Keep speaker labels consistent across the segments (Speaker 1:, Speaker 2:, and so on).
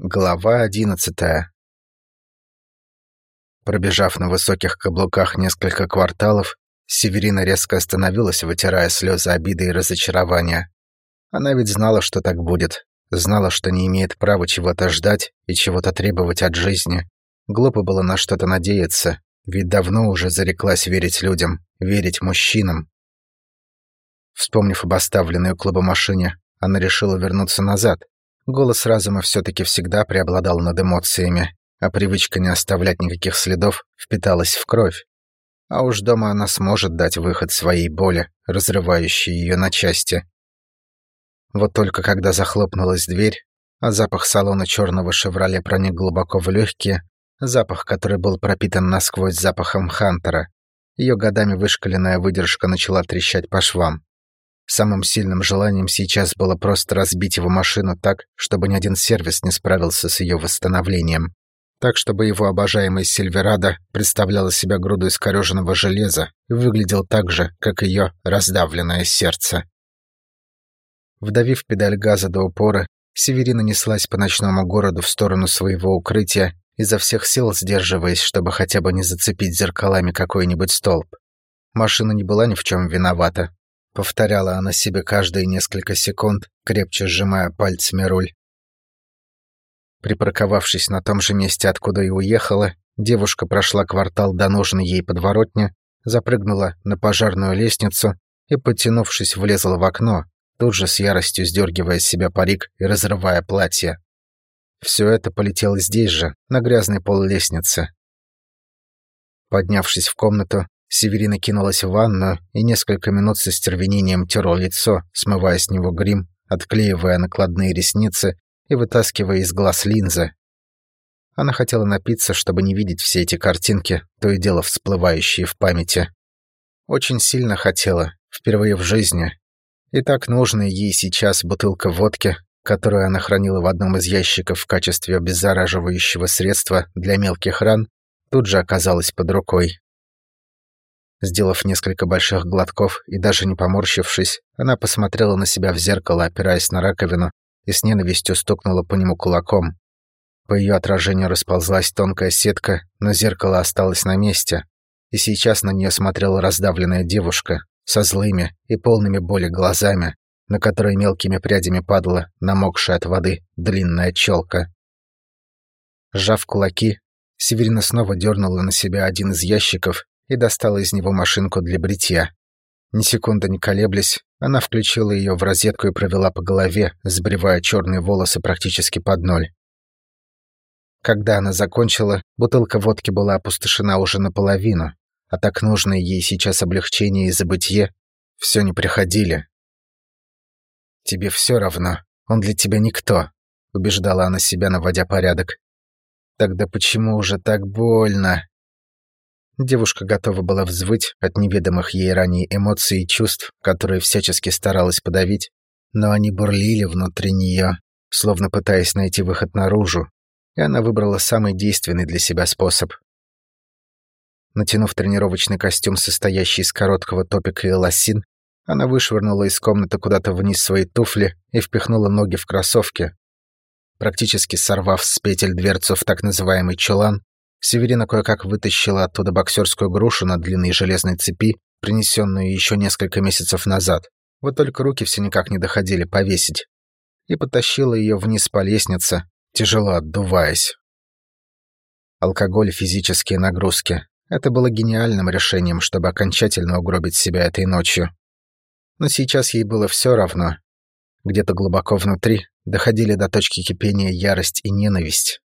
Speaker 1: Глава одиннадцатая Пробежав на высоких каблуках несколько кварталов, Северина резко остановилась, вытирая слезы обиды и разочарования. Она ведь знала, что так будет. Знала, что не имеет права чего-то ждать и чего-то требовать от жизни. Глупо было на что-то надеяться, ведь давно уже зареклась верить людям, верить мужчинам. Вспомнив об оставленной у клуба машине, она решила вернуться назад, Голос разума все-таки всегда преобладал над эмоциями, а привычка не оставлять никаких следов впиталась в кровь. А уж дома она сможет дать выход своей боли, разрывающей ее на части. Вот только когда захлопнулась дверь, а запах салона черного «Шевроле» проник глубоко в легкие, запах, который был пропитан насквозь запахом Хантера, ее годами вышкаленная выдержка начала трещать по швам. Самым сильным желанием сейчас было просто разбить его машину так, чтобы ни один сервис не справился с ее восстановлением. Так, чтобы его обожаемый Сильверадо представлял из себя груду искореженного железа и выглядел так же, как ее раздавленное сердце. Вдавив педаль газа до упора, Северина неслась по ночному городу в сторону своего укрытия, изо всех сил сдерживаясь, чтобы хотя бы не зацепить зеркалами какой-нибудь столб. Машина не была ни в чем виновата, Повторяла она себе каждые несколько секунд, крепче сжимая пальцами руль. Припарковавшись на том же месте, откуда и уехала, девушка прошла квартал до нужной ей подворотни, запрыгнула на пожарную лестницу и, подтянувшись, влезла в окно, тут же с яростью сдергивая с себя парик и разрывая платье. Все это полетело здесь же, на грязный пол лестницы. Поднявшись в комнату, Северина кинулась в ванную и несколько минут со стервенением терла лицо, смывая с него грим, отклеивая накладные ресницы и вытаскивая из глаз линзы. Она хотела напиться, чтобы не видеть все эти картинки, то и дело всплывающие в памяти. Очень сильно хотела, впервые в жизни. И так нужная ей сейчас бутылка водки, которую она хранила в одном из ящиков в качестве обеззараживающего средства для мелких ран, тут же оказалась под рукой. Сделав несколько больших глотков и даже не поморщившись, она посмотрела на себя в зеркало, опираясь на раковину, и с ненавистью стукнула по нему кулаком. По ее отражению расползлась тонкая сетка, но зеркало осталось на месте, и сейчас на нее смотрела раздавленная девушка со злыми и полными боли глазами, на которые мелкими прядями падала намокшая от воды длинная челка. Сжав кулаки, Северина снова дернула на себя один из ящиков и достала из него машинку для бритья. Ни секунды не колеблясь, она включила ее в розетку и провела по голове, сбривая черные волосы практически под ноль. Когда она закончила, бутылка водки была опустошена уже наполовину, а так нужное ей сейчас облегчение и забытье все не приходили. «Тебе все равно, он для тебя никто», — убеждала она себя, наводя порядок. «Тогда почему уже так больно?» Девушка готова была взвыть от неведомых ей ранее эмоций и чувств, которые всячески старалась подавить, но они бурлили внутри нее, словно пытаясь найти выход наружу, и она выбрала самый действенный для себя способ. Натянув тренировочный костюм, состоящий из короткого топика и лосин, она вышвырнула из комнаты куда-то вниз свои туфли и впихнула ноги в кроссовки. Практически сорвав с петель дверцу в так называемый чулан, Северина кое-как вытащила оттуда боксерскую грушу на длинной железной цепи, принесенную еще несколько месяцев назад. Вот только руки все никак не доходили повесить. И потащила ее вниз по лестнице, тяжело отдуваясь. Алкоголь и физические нагрузки. Это было гениальным решением, чтобы окончательно угробить себя этой ночью. Но сейчас ей было все равно. Где-то глубоко внутри доходили до точки кипения ярость и ненависть.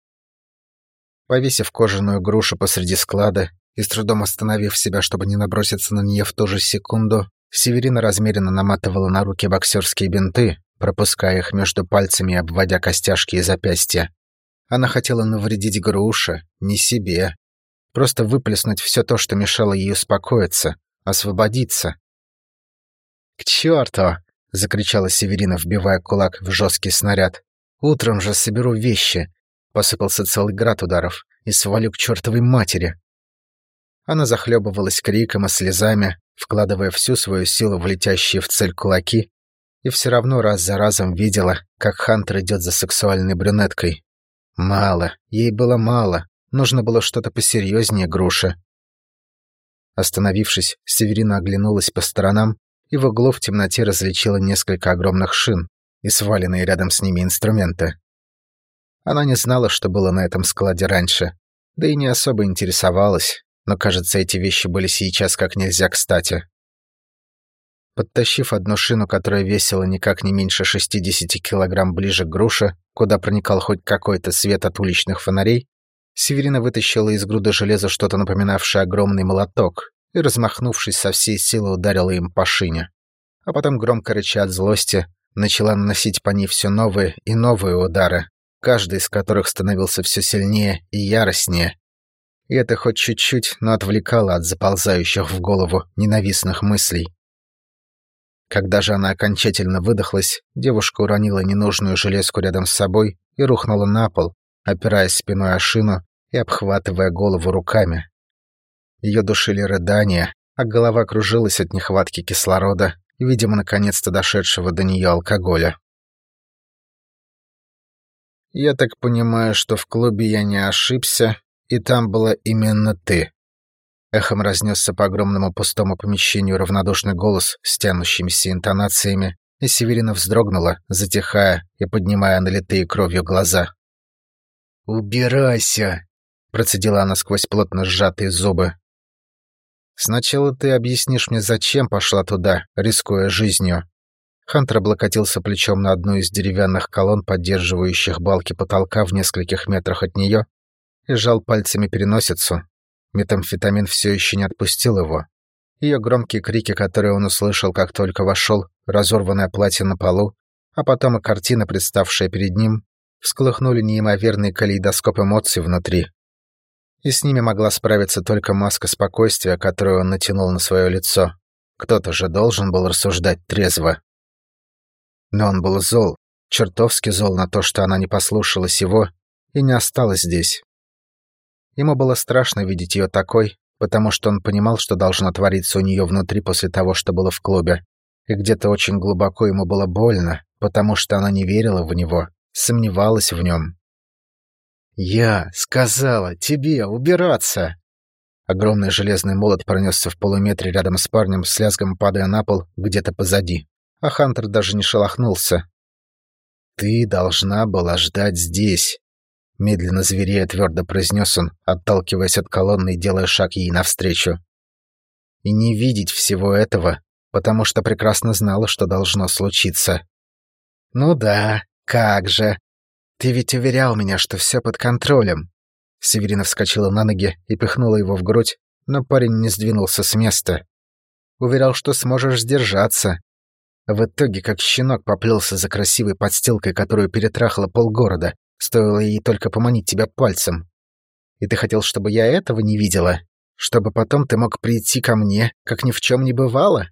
Speaker 1: Повесив кожаную грушу посреди склада и с трудом остановив себя, чтобы не наброситься на нее в ту же секунду, Северина размеренно наматывала на руки боксерские бинты, пропуская их между пальцами и обводя костяшки и запястья. Она хотела навредить груше, не себе. Просто выплеснуть все то, что мешало ей успокоиться, освободиться. «К черту!» — закричала Северина, вбивая кулак в жесткий снаряд. «Утром же соберу вещи, Посыпался целый град ударов и свалю к чертовой матери. Она захлебывалась криком и слезами, вкладывая всю свою силу в летящие в цель кулаки, и все равно раз за разом видела, как Хантер идет за сексуальной брюнеткой. Мало, ей было мало. Нужно было что-то посерьезнее груши. Остановившись, Северина оглянулась по сторонам и в углу в темноте различила несколько огромных шин и сваленные рядом с ними инструменты. Она не знала, что было на этом складе раньше, да и не особо интересовалась, но, кажется, эти вещи были сейчас как нельзя кстати. Подтащив одну шину, которая весила никак не меньше 60 килограмм ближе к груше, куда проникал хоть какой-то свет от уличных фонарей, Северина вытащила из груды железа что-то напоминавшее огромный молоток и, размахнувшись со всей силы, ударила им по шине. А потом, громко рыча от злости, начала наносить по ней все новые и новые удары, каждый из которых становился все сильнее и яростнее. И это хоть чуть-чуть, но отвлекало от заползающих в голову ненавистных мыслей. Когда же она окончательно выдохлась, девушка уронила ненужную железку рядом с собой и рухнула на пол, опираясь спиной о шину и обхватывая голову руками. Ее душили рыдания, а голова кружилась от нехватки кислорода видимо, наконец-то дошедшего до нее алкоголя. «Я так понимаю, что в клубе я не ошибся, и там была именно ты», Эхом разнесся по огромному пустому помещению равнодушный голос с тянущимися интонациями, и Северина вздрогнула, затихая и поднимая налитые кровью глаза. «Убирайся!» — процедила она сквозь плотно сжатые зубы. «Сначала ты объяснишь мне, зачем пошла туда, рискуя жизнью». Хантер облокотился плечом на одну из деревянных колонн, поддерживающих балки потолка в нескольких метрах от нее, и сжал пальцами переносицу, Метамфетамин все еще не отпустил его. Ее громкие крики, которые он услышал, как только вошел, разорванное платье на полу, а потом и картина, представшая перед ним, всколыхнули неимоверный калейдоскоп эмоций внутри. И с ними могла справиться только маска спокойствия, которую он натянул на свое лицо. Кто-то же должен был рассуждать трезво. Но он был зол, чертовски зол на то, что она не послушалась его и не осталась здесь. Ему было страшно видеть ее такой, потому что он понимал, что должно твориться у нее внутри после того, что было в клубе. И где-то очень глубоко ему было больно, потому что она не верила в него, сомневалась в нем. «Я сказала тебе убираться!» Огромный железный молот пронесся в полуметре рядом с парнем, с лязгом падая на пол где-то позади. А Хантер даже не шелохнулся. «Ты должна была ждать здесь. Медленно зверея твердо произнес он, отталкиваясь от колонны и делая шаг ей навстречу. И не видеть всего этого, потому что прекрасно знала, что должно случиться. «Ну да, как же. Ты ведь уверял меня, что все под контролем». Северина вскочила на ноги и пихнула его в грудь, но парень не сдвинулся с места. Уверял, что сможешь сдержаться. В итоге, как щенок поплелся за красивой подстилкой, которую перетрахало полгорода, Стоило ей только поманить тебя пальцем. И ты хотел, чтобы я этого не видела? Чтобы потом ты мог прийти ко мне, как ни в чем не бывало?»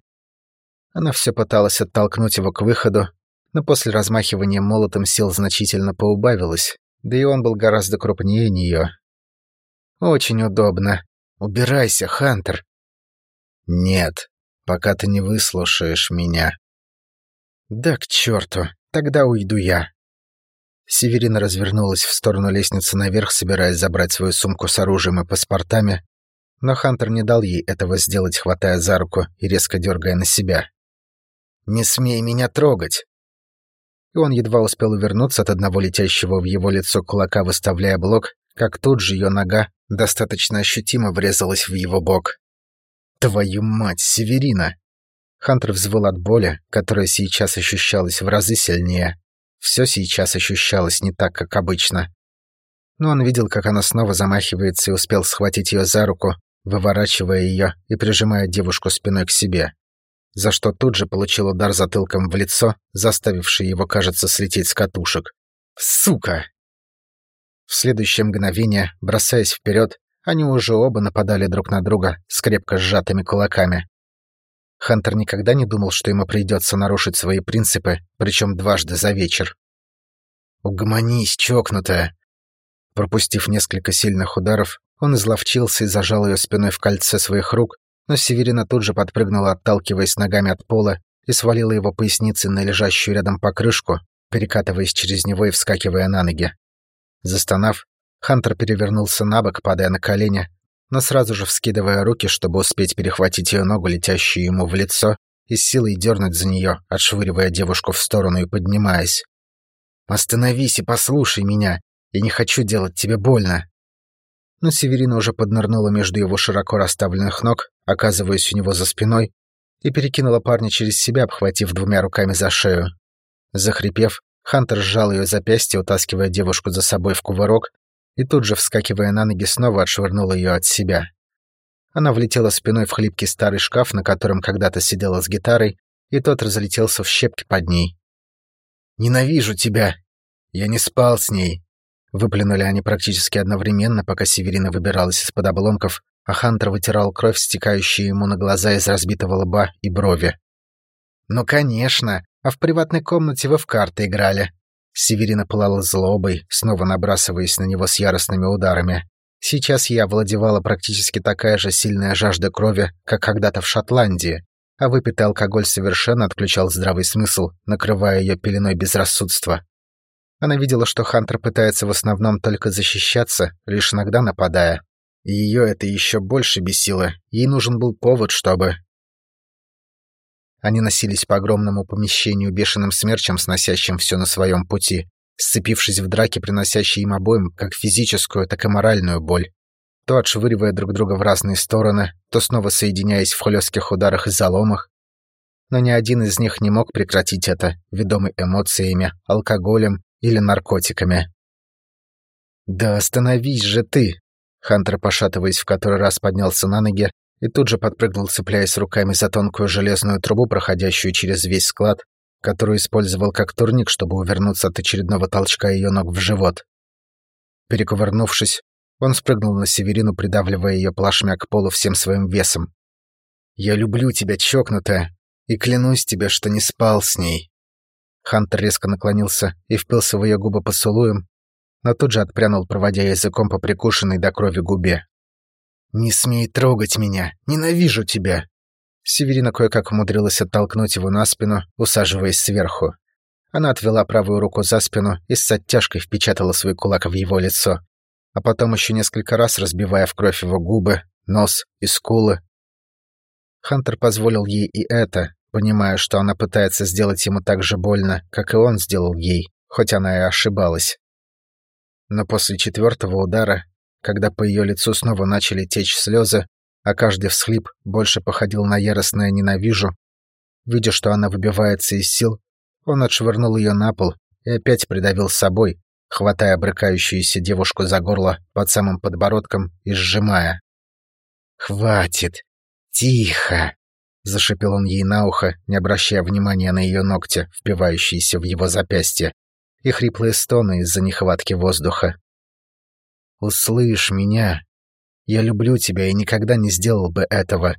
Speaker 1: Она все пыталась оттолкнуть его к выходу, но после размахивания молотом сил значительно поубавилось, да и он был гораздо крупнее нее. «Очень удобно. Убирайся, Хантер». «Нет, пока ты не выслушаешь меня». «Да к черту, тогда уйду я». Северина развернулась в сторону лестницы наверх, собираясь забрать свою сумку с оружием и паспортами, но Хантер не дал ей этого сделать, хватая за руку и резко дергая на себя. «Не смей меня трогать!» И он едва успел увернуться от одного летящего в его лицо кулака, выставляя блок, как тут же ее нога достаточно ощутимо врезалась в его бок. «Твою мать, Северина!» Хантер взвыл от боли, которая сейчас ощущалась в разы сильнее. Все сейчас ощущалось не так, как обычно. Но он видел, как она снова замахивается и успел схватить ее за руку, выворачивая ее и прижимая девушку спиной к себе. За что тут же получил удар затылком в лицо, заставивший его, кажется, слететь с катушек. «Сука!» В следующее мгновение, бросаясь вперед, они уже оба нападали друг на друга с крепко сжатыми кулаками. Хантер никогда не думал, что ему придется нарушить свои принципы, причем дважды за вечер. «Угомонись, чокнутая!» Пропустив несколько сильных ударов, он изловчился и зажал ее спиной в кольце своих рук, но Северина тут же подпрыгнула, отталкиваясь ногами от пола, и свалила его поясницей на лежащую рядом покрышку, перекатываясь через него и вскакивая на ноги. Застонав, Хантер перевернулся на бок, падая на колени, но сразу же вскидывая руки, чтобы успеть перехватить ее ногу, летящую ему в лицо, и силой дернуть за нее, отшвыривая девушку в сторону и поднимаясь. «Остановись и послушай меня. Я не хочу делать тебе больно». Но Северина уже поднырнула между его широко расставленных ног, оказываясь у него за спиной, и перекинула парня через себя, обхватив двумя руками за шею. Захрипев, Хантер сжал ее запястье, утаскивая девушку за собой в кувырок, и тут же, вскакивая на ноги, снова отшвырнул ее от себя. Она влетела спиной в хлипкий старый шкаф, на котором когда-то сидела с гитарой, и тот разлетелся в щепки под ней. «Ненавижу тебя! Я не спал с ней!» Выплюнули они практически одновременно, пока Северина выбиралась из-под обломков, а Хантер вытирал кровь, стекающую ему на глаза из разбитого лба и брови. «Ну, конечно! А в приватной комнате вы в карты играли!» Северина пылала злобой, снова набрасываясь на него с яростными ударами. Сейчас я овладевала практически такая же сильная жажда крови, как когда-то в Шотландии, а выпитый алкоголь совершенно отключал здравый смысл, накрывая ее пеленой безрассудства. Она видела, что Хантер пытается в основном только защищаться, лишь иногда нападая. Ее это еще больше бесило, ей нужен был повод, чтобы... Они носились по огромному помещению бешеным смерчем, сносящим все на своем пути, сцепившись в драке, приносящей им обоим как физическую, так и моральную боль. То отшвыривая друг друга в разные стороны, то снова соединяясь в хлестких ударах и заломах. Но ни один из них не мог прекратить это, ведомый эмоциями, алкоголем или наркотиками. «Да остановись же ты!» Хантер, пошатываясь в который раз, поднялся на ноги и тут же подпрыгнул, цепляясь руками за тонкую железную трубу, проходящую через весь склад, которую использовал как турник, чтобы увернуться от очередного толчка ее ног в живот. Перекувырнувшись, он спрыгнул на Северину, придавливая ее плашмя к полу всем своим весом. «Я люблю тебя, чокнутая, и клянусь тебе, что не спал с ней». Хантер резко наклонился и впился в ее губы поцелуем, но тут же отпрянул, проводя языком по прикушенной до крови губе. «Не смей трогать меня! Ненавижу тебя!» Северина кое-как умудрилась оттолкнуть его на спину, усаживаясь сверху. Она отвела правую руку за спину и с оттяжкой впечатала свой кулак в его лицо, а потом еще несколько раз разбивая в кровь его губы, нос и скулы. Хантер позволил ей и это, понимая, что она пытается сделать ему так же больно, как и он сделал ей, хоть она и ошибалась. Но после четвертого удара когда по ее лицу снова начали течь слезы, а каждый всхлип больше походил на яростное «ненавижу». Видя, что она выбивается из сил, он отшвырнул ее на пол и опять придавил с собой, хватая брыкающуюся девушку за горло под самым подбородком и сжимая. «Хватит! Тихо!» — зашипел он ей на ухо, не обращая внимания на ее ногти, впивающиеся в его запястье, и хриплые стоны из-за нехватки воздуха. Услышь меня. Я люблю тебя и никогда не сделал бы этого.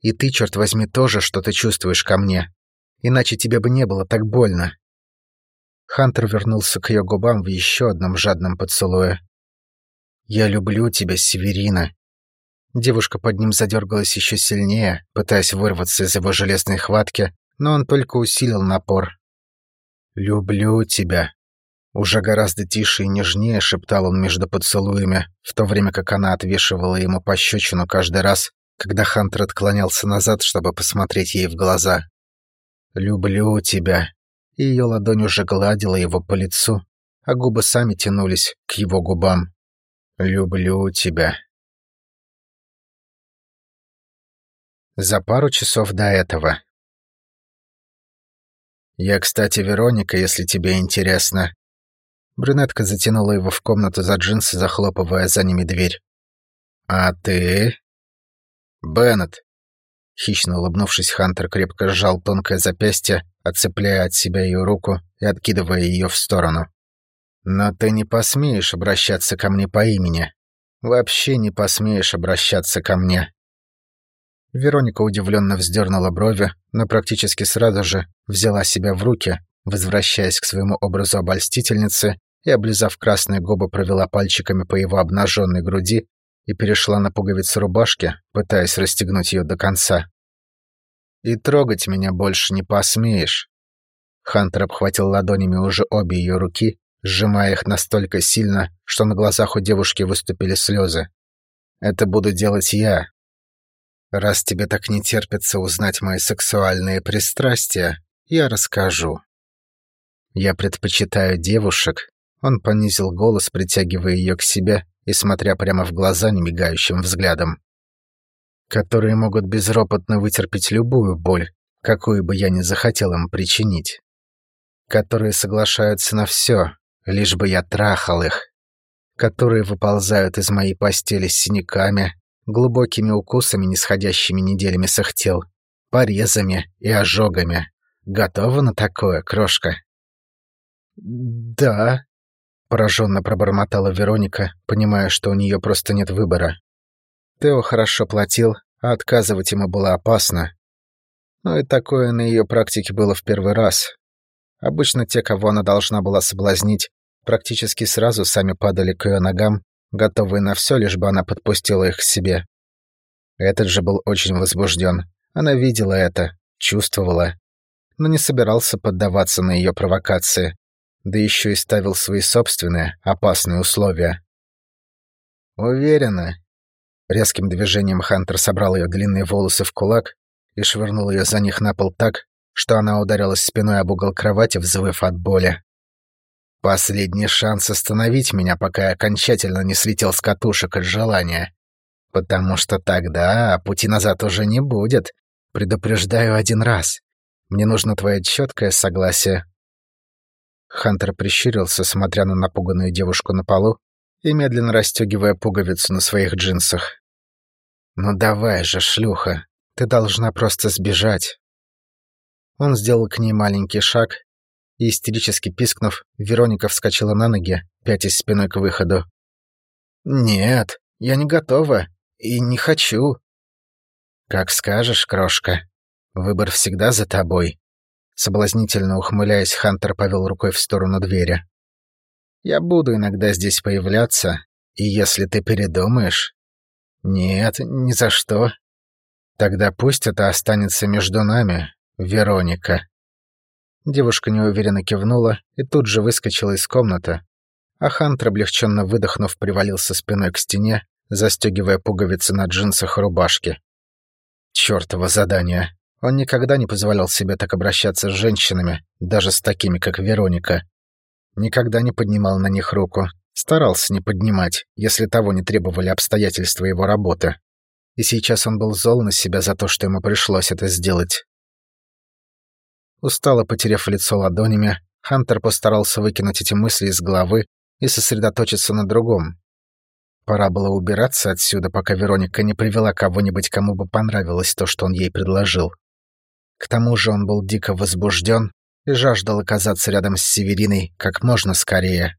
Speaker 1: И ты, черт возьми, тоже что-то чувствуешь ко мне. Иначе тебе бы не было так больно. Хантер вернулся к ее губам в еще одном жадном поцелуе. «Я люблю тебя, Северина». Девушка под ним задергалась еще сильнее, пытаясь вырваться из его железной хватки, но он только усилил напор. «Люблю тебя», уже гораздо тише и нежнее шептал он между поцелуями, в то время как она отвешивала ему пощечину каждый раз, когда Хантер отклонялся назад, чтобы посмотреть ей в глаза. «Люблю тебя». Ее ладонь уже гладила его по лицу, а губы сами тянулись к его губам. «Люблю тебя». За пару часов до этого. «Я, кстати, Вероника, если тебе интересно», Брюнетка затянула его в комнату за джинсы, захлопывая за ними дверь. «А ты?» «Беннет». Хищно улыбнувшись, Хантер крепко сжал тонкое запястье, отцепляя от себя ее руку и откидывая ее в сторону. «Но ты не посмеешь обращаться ко мне по имени. Вообще не посмеешь обращаться ко мне». Вероника удивленно вздернула брови, но практически сразу же взяла себя в руки, возвращаясь к своему образу обольстительницы и, облизав красные губы, провела пальчиками по его обнаженной груди и перешла на пуговицы рубашки, пытаясь расстегнуть ее до конца. «И трогать меня больше не посмеешь». Хантер обхватил ладонями уже обе ее руки сжимая их настолько сильно, что на глазах у девушки выступили слезы. «Это буду делать я. Раз тебе так не терпится узнать мои сексуальные пристрастия, я расскажу. Я предпочитаю девушек». Он понизил голос, притягивая ее к себе и смотря прямо в глаза немигающим взглядом. «Которые могут безропотно вытерпеть любую боль, какую бы я ни захотел им причинить. Которые соглашаются на все, лишь бы я трахал их. Которые выползают из моей постели с синяками, глубокими укусами, нисходящими неделями с их тел, порезами и ожогами. Готова на такое, крошка?» «Да», — пораженно пробормотала Вероника, понимая, что у нее просто нет выбора. Тео хорошо платил, а отказывать ему было опасно. Но и такое на ее практике было в первый раз. Обычно те, кого она должна была соблазнить, практически сразу сами падали к ее ногам, готовые на все, лишь бы она подпустила их к себе. Этот же был очень возбужден. Она видела это, чувствовала, но не собирался поддаваться на ее провокации, да еще и ставил свои собственные опасные условия. «Уверена». Резким движением Хантер собрал ее длинные волосы в кулак и швырнул ее за них на пол так, что она ударилась спиной об угол кровати, взвыв от боли. Последний шанс остановить меня, пока я окончательно не слетел с катушек от желания. Потому что тогда пути назад уже не будет. Предупреждаю один раз. Мне нужно твое четкое согласие. Хантер прищурился, смотря на напуганную девушку на полу и медленно расстегивая пуговицу на своих джинсах. «Ну давай же, шлюха, ты должна просто сбежать». Он сделал к ней маленький шаг, и, истерически пискнув, Вероника вскочила на ноги, пятясь спиной к выходу. «Нет, я не готова и не хочу». «Как скажешь, крошка. Выбор всегда за тобой». Соблазнительно ухмыляясь, Хантер повел рукой в сторону двери. «Я буду иногда здесь появляться, и если ты передумаешь...» «Нет, ни за что. Тогда пусть это останется между нами, Вероника». Девушка неуверенно кивнула и тут же выскочила из комнаты, а Хантер, облегченно выдохнув, привалился спиной к стене, застегивая пуговицы на джинсах рубашки. Чёртово задание. Он никогда не позволял себе так обращаться с женщинами, даже с такими, как Вероника. Никогда не поднимал на них руку, старался не поднимать, если того не требовали обстоятельства его работы. И сейчас он был зол на себя за то, что ему пришлось это сделать. Устало потеряв лицо ладонями, Хантер постарался выкинуть эти мысли из головы и сосредоточиться на другом. Пора было убираться отсюда, пока Вероника не привела кого-нибудь, кому бы понравилось то, что он ей предложил. К тому же он был дико возбужден и жаждал оказаться рядом с Севериной как можно скорее.